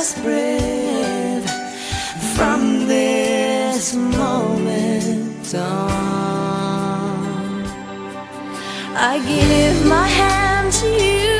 just breathe from this moment on. I give my hand to you.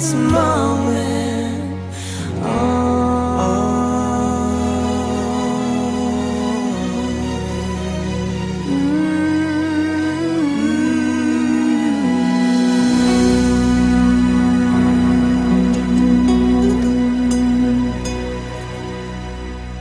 this moment.